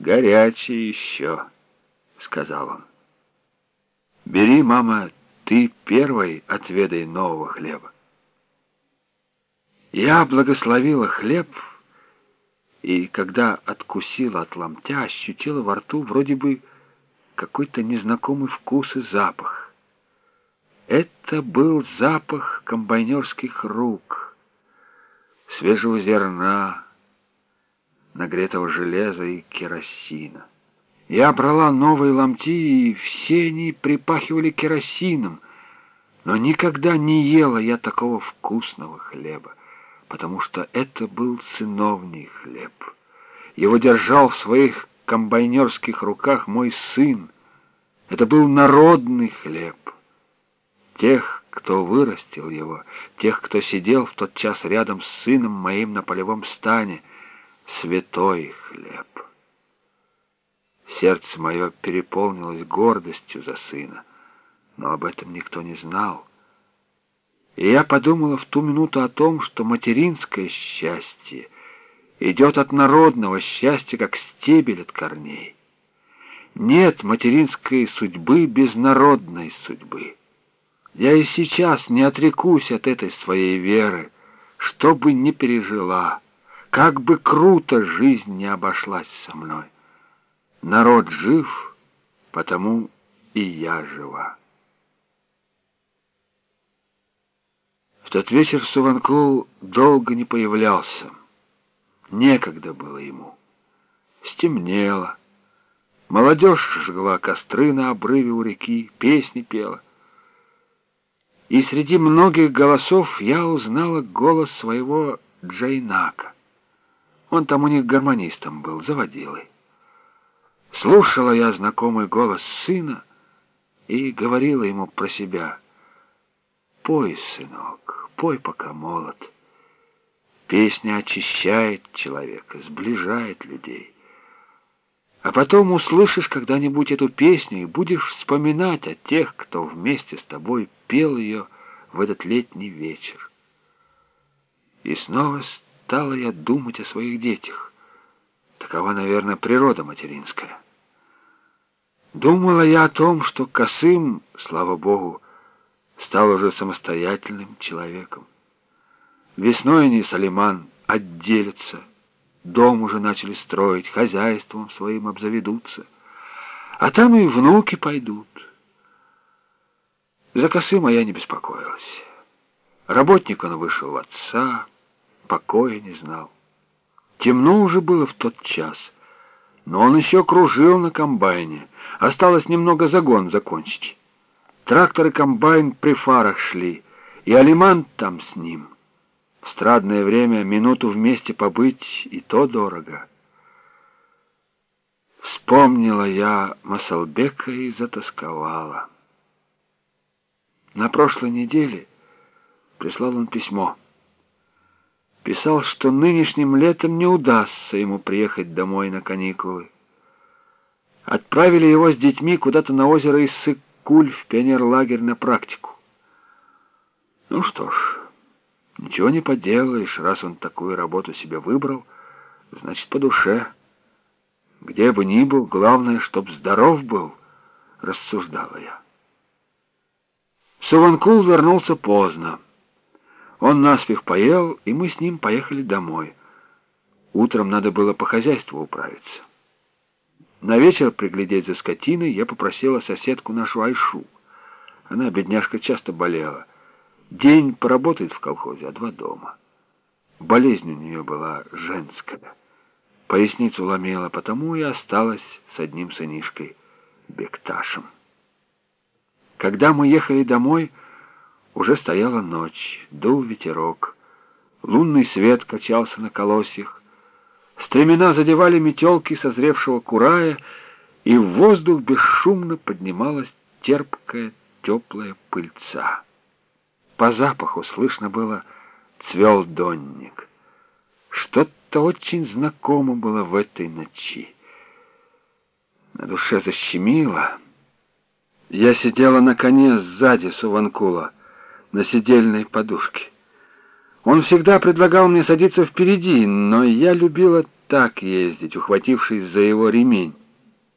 «Горячий еще», — сказал он. «Бери, мама, ты первой отведай нового хлеба». Я благословила хлеб, и когда откусила от ломтя, ощутила во рту вроде бы какой-то незнакомый вкус и запах. Это был запах комбайнерских рук, свежего зерна, нагретого железа и керосина. Я брала новые ломти, и все они припахивали керосином, но никогда не ела я такого вкусного хлеба, потому что это был сыновний хлеб. Его держал в своих комбайнерских руках мой сын. Это был народный хлеб. Тех, кто вырастил его, тех, кто сидел в тот час рядом с сыном моим на полевом стане — святой хлеб. Сердце мое переполнилось гордостью за сына, но об этом никто не знал. И я подумала в ту минуту о том, что материнское счастье идет от народного счастья, как стебель от корней. Нет материнской судьбы без народной судьбы. Я и сейчас не отрекусь от этой своей веры, что бы ни пережила. Как бы круто жизнь не обошлась со мной. Народ жив, потому и я жива. В тот вечер Суванкул долго не появлялся. Некогда было ему. Стемнело. Молодежь жгла костры на обрыве у реки, песни пела. И среди многих голосов я узнала голос своего Джейнака. Он там у них гармонистом был, заводилой. Слушала я знакомый голос сына и говорила ему про себя. «Пой, сынок, пой, пока молод. Песня очищает человека, сближает людей. А потом услышишь когда-нибудь эту песню и будешь вспоминать о тех, кто вместе с тобой пел ее в этот летний вечер. И снова стала я думать о своих детях. Такова, наверное, природа материнская. Думала я о том, что Косым, слава Богу, стал уже самостоятельным человеком. Весной они с Алиман отделятся, дом уже начали строить, хозяйством своим обзаведутся, а там и внуки пойдут. За Косыма я не беспокоилась. Работник он вышел в отца, покоя не знал. Темно уже было в тот час, но он еще кружил на комбайне. Осталось немного загон закончить. Трактор и комбайн при фарах шли, и Алиман там с ним. В страдное время минуту вместе побыть и то дорого. Вспомнила я Масалбека и затасковала. На прошлой неделе прислал он письмо — писал, что нынешним летом не удастся ему приехать домой на каникулы. Отправили его с детьми куда-то на озеро Иссык-Куль в пионерлагерь на практику. Ну что ж, ничего не поделаешь, раз он такую работу себе выбрал, значит, по душе. Где бы ни был, главное, чтоб здоров был, рассуждала я. Суванкул вернулся поздно. Он наспех поел, и мы с ним поехали домой. Утром надо было по хозяйству управиться. На вечер приглядеть за скотиной я попросила соседку нашу Айшу. Она, бедняжка, часто болела. День поработает в колхозе, а два дома. Болезнь у нее была женская. Поясницу ломела, потому и осталась с одним сынишкой, Бекташем. Когда мы ехали домой, уже стояла ночь, дул ветерок. Лунный свет качался на колосьях. Стремена задевали метелки созревшего курая, и в воздух бесшумно поднималась терпкая теплая пыльца. По запаху слышно было «цвел донник». Что-то очень знакомо было в этой ночи. На душе защемило. Я сидела на коне сзади Суванкула на сидельной подушке. Он всегда предлагал мне садиться впереди, но я любила так ездить, ухватившись за его ремень.